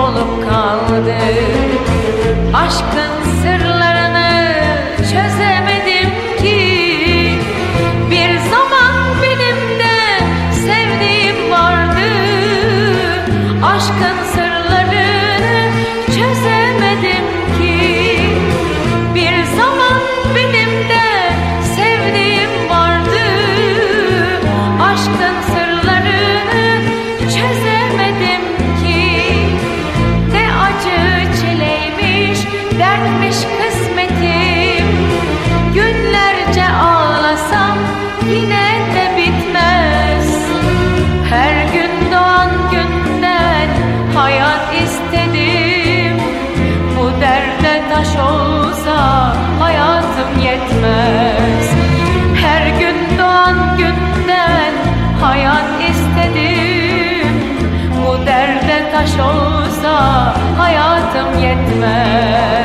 olup kaldı. Aşkın sırlarını çözemedim ki. Bir zaman benim de sevdiğim vardı. Aşkın taş olsa hayatım yetmez.